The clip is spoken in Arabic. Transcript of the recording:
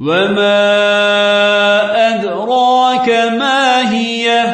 وما أدراك ما هي